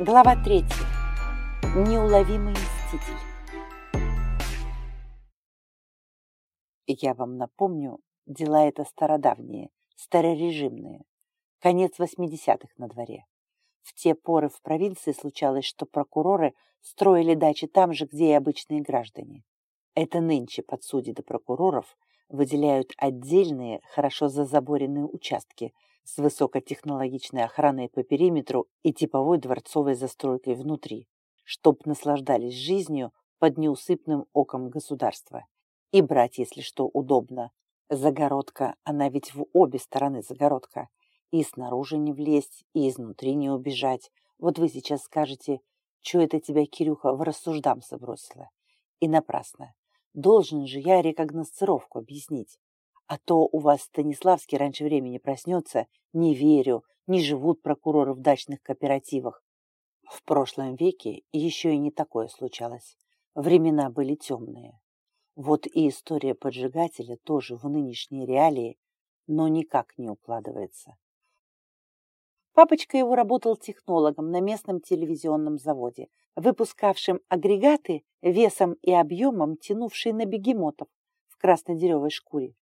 Глава третья. Неуловимый мститель. Я вам напомню, дела это стародавние, старорежимные. Конец 80-х на дворе. В те поры в провинции случалось, что прокуроры строили дачи там же, где и обычные граждане. Это нынче подсудьи до прокуроров выделяют отдельные, хорошо зазаборенные участки с высокотехнологичной охраной по периметру и типовой дворцовой застройкой внутри, чтоб наслаждались жизнью под неусыпным оком государства. И брать, если что, удобно. Загородка, она ведь в обе стороны загородка. И снаружи не влезть, и изнутри не убежать. Вот вы сейчас скажете, что это тебя, Кирюха, в рассуждамся бросила. И напрасно. Должен же я рекогносцировку объяснить. А то у вас Станиславский раньше времени проснется. Не верю, не живут прокуроры в дачных кооперативах. В прошлом веке еще и не такое случалось. Времена были темные. Вот и история поджигателя тоже в нынешние реалии, но никак не укладывается. Папочка его работал технологом на местном телевизионном заводе, выпускавшим агрегаты весом и объемом, тянувшие на бегемотов в краснодеревой шкуре.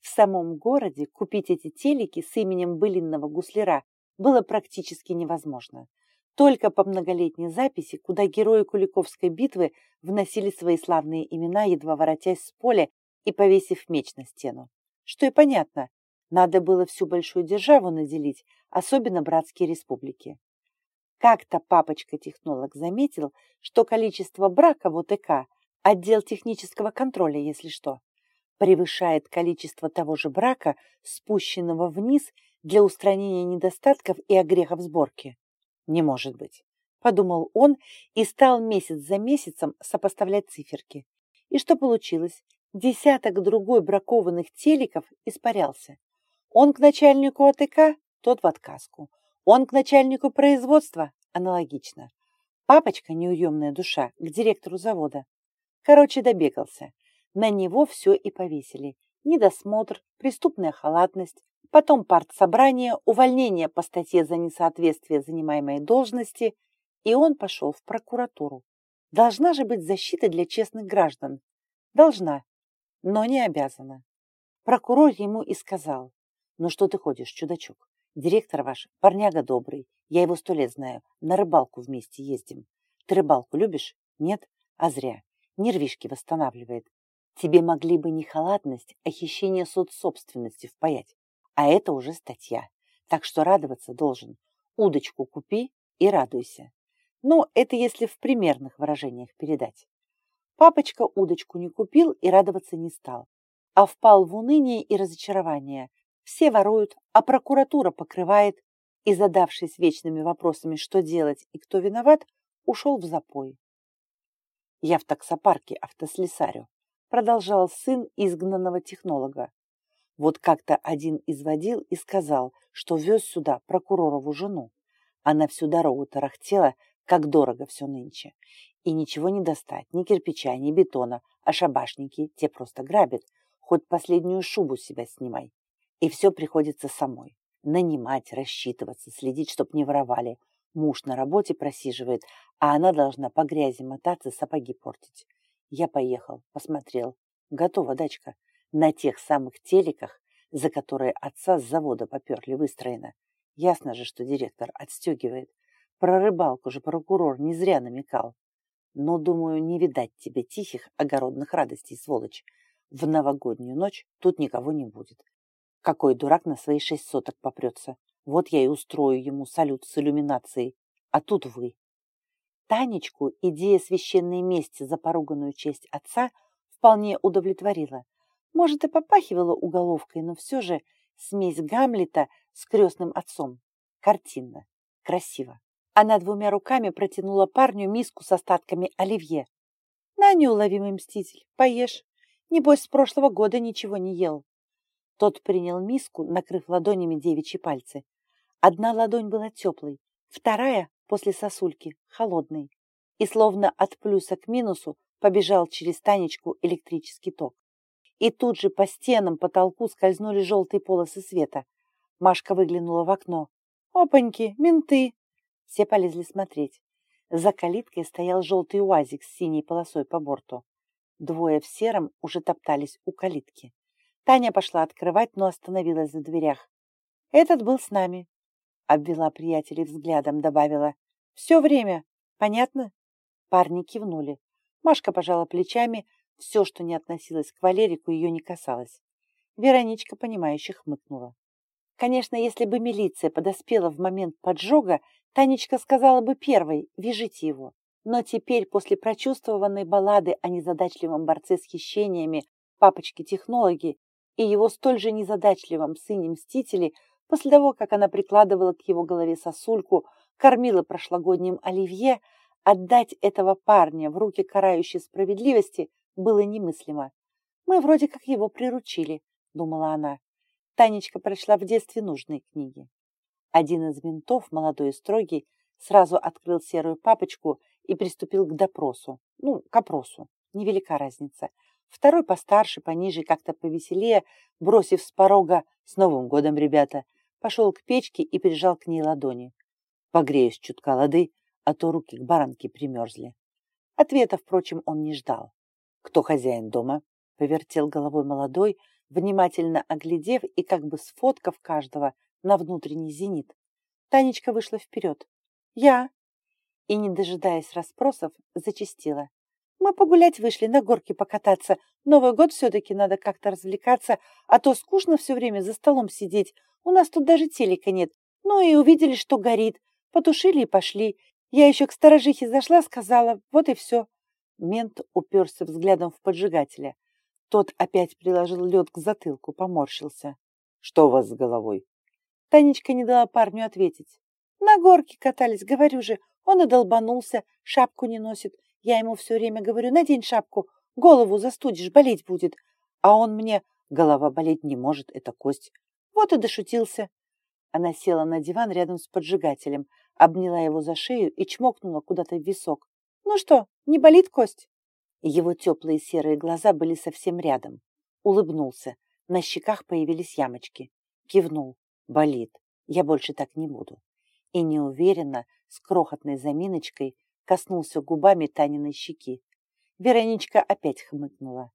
В самом городе купить эти телеки с именем былинного гусляра было практически невозможно. Только по многолетней записи, куда герои Куликовской битвы вносили свои славные имена, едва воротясь с поля и повесив меч на стену. Что и понятно, надо было всю большую державу наделить, особенно братские республики. Как-то папочка-технолог заметил, что количество брака в ОТК, отдел технического контроля, если что, превышает количество того же брака, спущенного вниз для устранения недостатков и огрехов сборки. Не может быть, подумал он и стал месяц за месяцем сопоставлять циферки. И что получилось? Десяток другой бракованных телеков испарялся. Он к начальнику АТК, тот в отказку. Он к начальнику производства, аналогично. Папочка, неуемная душа, к директору завода. Короче, добегался. На него все и повесили. Недосмотр, преступная халатность, потом партсобрание, увольнение по статье за несоответствие занимаемой должности, и он пошел в прокуратуру. Должна же быть защита для честных граждан. Должна, но не обязана. Прокурор ему и сказал, ну что ты ходишь, чудачок? Директор ваш, парняга добрый. Я его сто лет знаю. На рыбалку вместе ездим. Ты рыбалку любишь? Нет? А зря. Нервишки восстанавливает. Тебе могли бы не халатность, а хищение соцсобственности впаять. А это уже статья. Так что радоваться должен. Удочку купи и радуйся. Ну, это если в примерных выражениях передать. Папочка удочку не купил и радоваться не стал, а впал в уныние и разочарование, все воруют, а прокуратура покрывает, и, задавшись вечными вопросами, что делать и кто виноват, ушел в запой. Я в таксопарке автослесарю, продолжал сын изгнанного технолога. Вот как-то один изводил и сказал, что вез сюда прокуророву жену. Она всю дорогу тарахтела, как дорого все нынче. И ничего не достать, ни кирпича, ни бетона, а шабашники те просто грабят. Хоть последнюю шубу себя снимай. И все приходится самой. Нанимать, рассчитываться, следить, чтоб не воровали. Муж на работе просиживает, а она должна по грязи мотаться, сапоги портить. Я поехал, посмотрел. Готова дачка. На тех самых телеках, за которые отца с завода поперли выстроено. Ясно же, что директор отстегивает. Про рыбалку же прокурор не зря намекал. Но, думаю, не видать тебе тихих огородных радостей, сволочь. В новогоднюю ночь тут никого не будет. Какой дурак на свои шесть соток попрется. Вот я и устрою ему салют с иллюминацией. А тут вы. Танечку идея священной мести за поруганную честь отца вполне удовлетворила. Может, и попахивала уголовкой, но все же смесь Гамлета с крестным отцом. Картинно, красиво. Она двумя руками протянула парню миску с остатками оливье. «На, неуловимый мститель, поешь. Небось, с прошлого года ничего не ел». Тот принял миску, накрыв ладонями девичьи пальцы. Одна ладонь была теплой, вторая, после сосульки, холодной. И словно от плюса к минусу побежал через Танечку электрический ток. И тут же по стенам, потолку скользнули желтые полосы света. Машка выглянула в окно. «Опаньки, менты!» Все полезли смотреть. За калиткой стоял желтый уазик с синей полосой по борту. Двое в сером уже топтались у калитки. Таня пошла открывать, но остановилась в дверях. «Этот был с нами», — обвела приятелей взглядом, добавила. «Все время. Понятно?» Парни кивнули. Машка пожала плечами. Все, что не относилось к Валерику, ее не касалось. Вероничка, понимающе хмыкнула. Конечно, если бы милиция подоспела в момент поджога, Танечка сказала бы первой «вяжите его». Но теперь, после прочувствованной баллады о незадачливом борце с хищениями папочки-технологи и его столь же незадачливом сыне-мстителе, после того, как она прикладывала к его голове сосульку, кормила прошлогодним оливье, отдать этого парня в руки карающей справедливости было немыслимо. «Мы вроде как его приручили», — думала она. Танечка прочла в детстве нужные книги. Один из ментов, молодой и строгий, сразу открыл серую папочку и приступил к допросу. Ну, к опросу. Невелика разница. Второй постарше, пониже, как-то повеселее, бросив с порога «С Новым годом, ребята!», пошел к печке и прижал к ней ладони. «Погреюсь чутка лады, а то руки к баранке примерзли». Ответа, впрочем, он не ждал. «Кто хозяин дома?» — повертел головой молодой, внимательно оглядев и как бы сфоткав каждого на внутренний зенит. Танечка вышла вперед. «Я!» И, не дожидаясь расспросов, зачастила. «Мы погулять вышли, на горке покататься. Новый год все-таки надо как-то развлекаться, а то скучно все время за столом сидеть. У нас тут даже телека нет. Ну и увидели, что горит. Потушили и пошли. Я еще к сторожихе зашла, сказала, вот и все». Мент уперся взглядом в поджигателя. Тот опять приложил лед к затылку, поморщился. «Что у вас с головой?» Танечка не дала парню ответить. «На горке катались, говорю же. Он и долбанулся, шапку не носит. Я ему все время говорю, надень шапку, голову застудишь, болеть будет. А он мне, голова болеть не может, это кость. Вот и дошутился». Она села на диван рядом с поджигателем, обняла его за шею и чмокнула куда-то в висок. «Ну что, не болит кость?» Его теплые серые глаза были совсем рядом. Улыбнулся. На щеках появились ямочки. Кивнул. Болит. Я больше так не буду. И неуверенно, с крохотной заминочкой, коснулся губами Таниной щеки. Вероничка опять хмыкнула.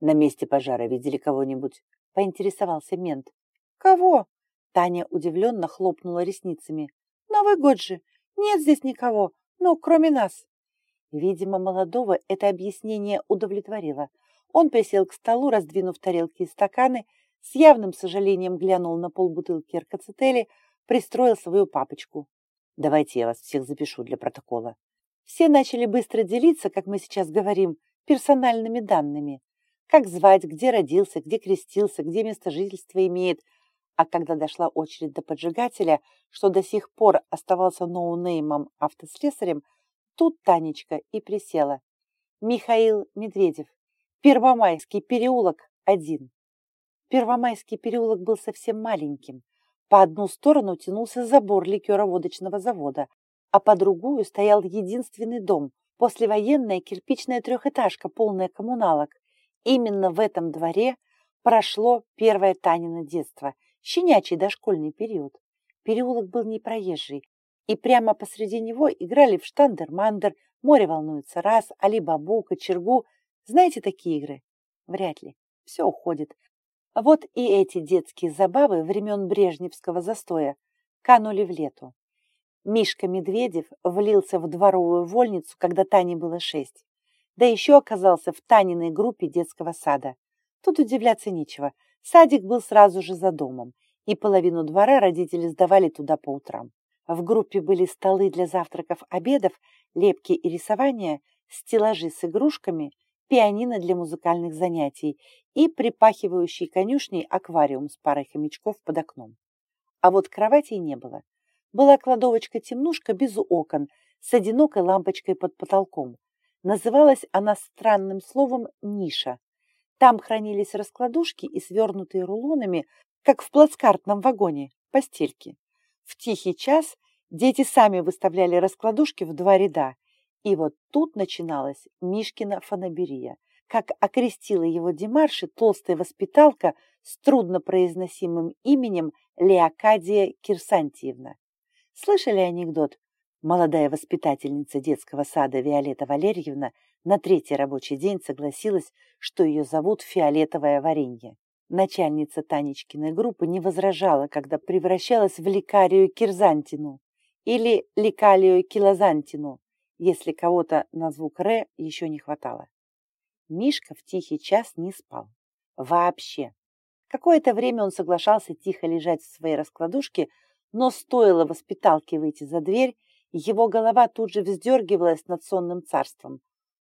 «На месте пожара видели кого-нибудь?» — поинтересовался мент. «Кого?» — Таня удивленно хлопнула ресницами. «Новый год же! Нет здесь никого, ну, кроме нас!» Видимо, молодого это объяснение удовлетворило. Он присел к столу, раздвинув тарелки и стаканы, с явным сожалением глянул на полбутылки аркацетели, пристроил свою папочку. «Давайте я вас всех запишу для протокола». Все начали быстро делиться, как мы сейчас говорим, персональными данными. Как звать, где родился, где крестился, где место жительства имеет. А когда дошла очередь до поджигателя, что до сих пор оставался ноунеймом автослесарем, Тут Танечка и присела. Михаил Медведев. Первомайский переулок один. Первомайский переулок был совсем маленьким. По одну сторону тянулся забор ликероводочного завода, а по другую стоял единственный дом, послевоенная кирпичная трехэтажка, полная коммуналок. Именно в этом дворе прошло первое Танино детство, щенячий дошкольный период. Переулок был непроезжий, и прямо посреди него играли в штандер-мандер, море волнуется раз, али-бабу, кочергу. Знаете такие игры? Вряд ли. Все уходит. Вот и эти детские забавы времен Брежневского застоя канули в лету. Мишка Медведев влился в дворовую вольницу, когда Тане было шесть. Да еще оказался в Таниной группе детского сада. Тут удивляться нечего. Садик был сразу же за домом, и половину двора родители сдавали туда по утрам. В группе были столы для завтраков, обедов, лепки и рисования, стеллажи с игрушками, пианино для музыкальных занятий и припахивающий конюшней аквариум с парой хомячков под окном. А вот кроватей не было. Была кладовочка-темнушка без окон, с одинокой лампочкой под потолком. Называлась она странным словом «ниша». Там хранились раскладушки и свернутые рулонами, как в плацкартном вагоне, постельки. В тихий час дети сами выставляли раскладушки в два ряда. И вот тут начиналась Мишкина фанаберия. Как окрестила его Демарши толстая воспиталка с труднопроизносимым именем Леокадия Кирсантьевна. Слышали анекдот? Молодая воспитательница детского сада Виолетта Валерьевна на третий рабочий день согласилась, что ее зовут Фиолетовое варенье. Начальница Танечкиной группы не возражала, когда превращалась в лекарию Кирзантину или лекалию Килозантину, если кого-то на звук «ре» еще не хватало. Мишка в тихий час не спал. Вообще. Какое-то время он соглашался тихо лежать в своей раскладушке, но стоило воспиталке выйти за дверь, его голова тут же вздергивалась над сонным царством.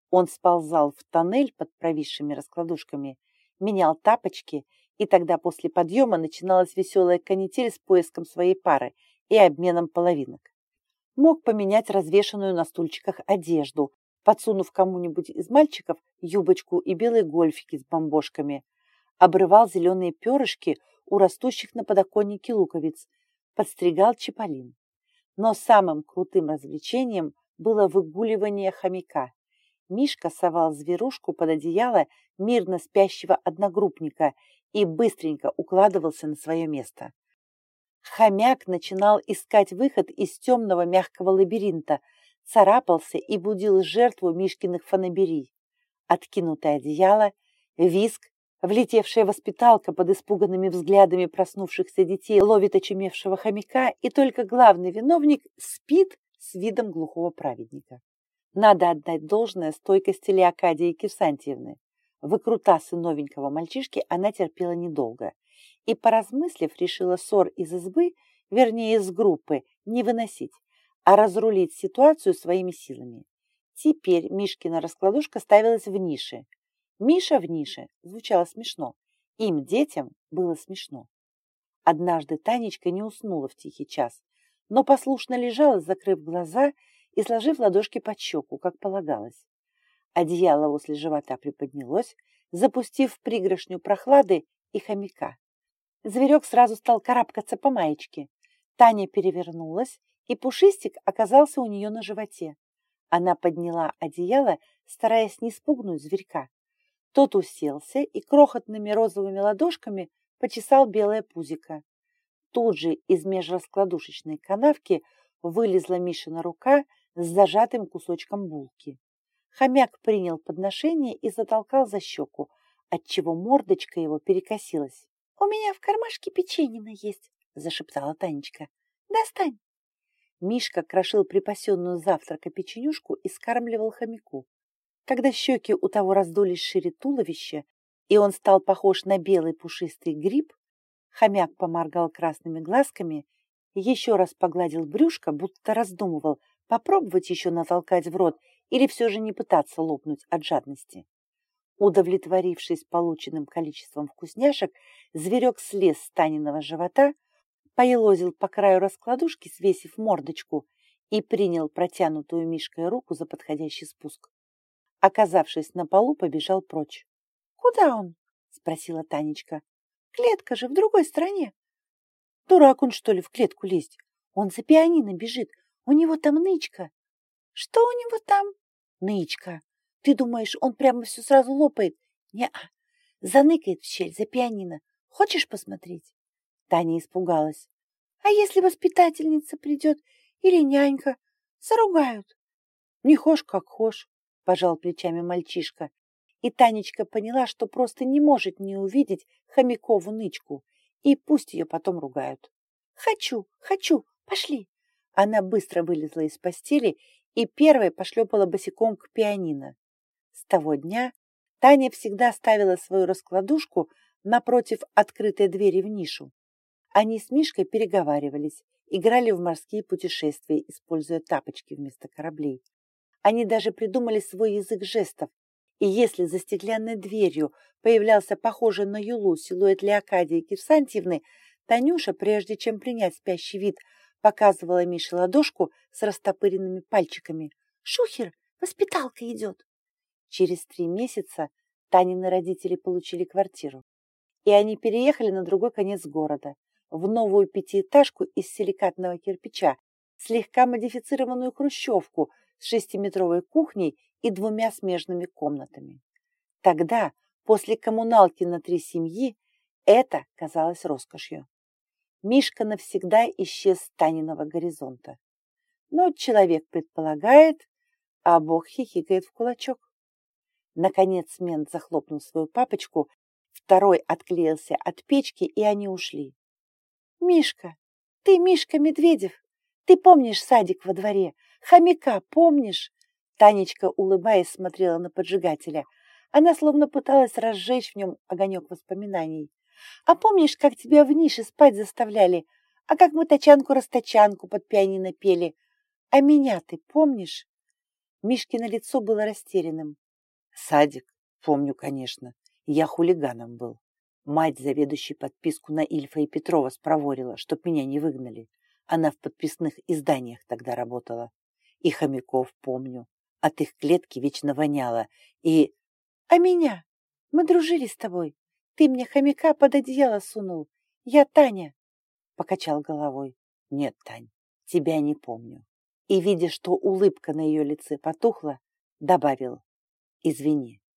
Он сползал в тоннель под провисшими раскладушками, менял тапочки, и тогда после подъема начиналась веселая канитель с поиском своей пары и обменом половинок. Мог поменять развешанную на стульчиках одежду, подсунув кому-нибудь из мальчиков юбочку и белые гольфики с бомбошками. Обрывал зеленые перышки у растущих на подоконнике луковиц, подстригал чаполин. Но самым крутым развлечением было выгуливание хомяка. Мишка совал зверушку под одеяло мирно спящего одногруппника и быстренько укладывался на свое место. Хомяк начинал искать выход из темного мягкого лабиринта, царапался и будил жертву Мишкиных фанаберий. Откинутое одеяло, виск, влетевшая воспиталка под испуганными взглядами проснувшихся детей ловит очумевшего хомяка, и только главный виновник спит с видом глухого праведника. Надо отдать должное стойкости Леокадии Кирсантьевны. Выкрутасы новенького мальчишки она терпела недолго и, поразмыслив, решила ссор из избы, вернее, из группы, не выносить, а разрулить ситуацию своими силами. Теперь Мишкина раскладушка ставилась в нише. Миша в нише звучало смешно. Им, детям, было смешно. Однажды Танечка не уснула в тихий час, но послушно лежала, закрыв глаза и сложив ладошки под щеку, как полагалось. Одеяло возле живота приподнялось, запустив пригоршню прохлады и хомяка. Зверек сразу стал карабкаться по маечке. Таня перевернулась, и пушистик оказался у нее на животе. Она подняла одеяло, стараясь не спугнуть зверька. Тот уселся и крохотными розовыми ладошками почесал белое пузико. Тут же из межраскладушечной канавки вылезла Мишина рука с зажатым кусочком булки. Хомяк принял подношение и затолкал за щеку, отчего мордочка его перекосилась. — У меня в кармашке печенье есть, — зашептала Танечка. — Достань. Мишка крошил припасенную завтрака печенюшку и скармливал хомяку. Когда щеки у того раздулись шире туловища, и он стал похож на белый пушистый гриб, хомяк поморгал красными глазками, еще раз погладил брюшко, будто раздумывал, попробовать еще натолкать в рот или все же не пытаться лопнуть от жадности. Удовлетворившись полученным количеством вкусняшек, зверек слез с Таниного живота, поелозил по краю раскладушки, свесив мордочку, и принял протянутую Мишкой руку за подходящий спуск. Оказавшись на полу, побежал прочь. — Куда он? — спросила Танечка. — Клетка же в другой стороне. Дурак он, что ли, в клетку лезть? Он за пианино бежит. У него там нычка. Что у него там? Нычка. Ты думаешь, он прямо все сразу лопает? Не-а. Заныкает в щель за пианино. Хочешь посмотреть? Таня испугалась. А если воспитательница придет или нянька? Заругают. Не хошь, как хошь, пожал плечами мальчишка. И Танечка поняла, что просто не может не увидеть хомякову нычку и пусть ее потом ругают. «Хочу, хочу, пошли!» Она быстро вылезла из постели и первой пошлепала босиком к пианино. С того дня Таня всегда ставила свою раскладушку напротив открытой двери в нишу. Они с Мишкой переговаривались, играли в морские путешествия, используя тапочки вместо кораблей. Они даже придумали свой язык жестов, и если за стеклянной дверью появлялся похожий на Юлу силуэт Леокадии Кирсантьевны, Танюша, прежде чем принять спящий вид, показывала Мише ладошку с растопыренными пальчиками. «Шухер, воспиталка идет!» Через три месяца Танины родители получили квартиру, и они переехали на другой конец города, в новую пятиэтажку из силикатного кирпича, слегка модифицированную хрущевку с шестиметровой кухней и двумя смежными комнатами. Тогда, после коммуналки на три семьи, это казалось роскошью. Мишка навсегда исчез с Таниного горизонта. Но человек предполагает, а Бог хихикает в кулачок. Наконец мент захлопнул свою папочку, второй отклеился от печки, и они ушли. «Мишка, ты Мишка Медведев, ты помнишь садик во дворе? Хомяка помнишь?» Танечка, улыбаясь, смотрела на поджигателя. Она словно пыталась разжечь в нем огонек воспоминаний. «А помнишь, как тебя в нише спать заставляли? А как мы тачанку-растачанку под пианино пели? А меня ты помнишь?» Мишкино лицо было растерянным. «Садик, помню, конечно. Я хулиганом был. Мать, заведующей подписку на Ильфа и Петрова, спроворила, чтоб меня не выгнали. Она в подписных изданиях тогда работала. И хомяков помню. От их клетки вечно воняло. И... А меня? Мы дружили с тобой. Ты мне хомяка под одеяло сунул. Я Таня. Покачал головой. Нет, Тань, тебя не помню. И, видя, что улыбка на ее лице потухла, добавил. Извини.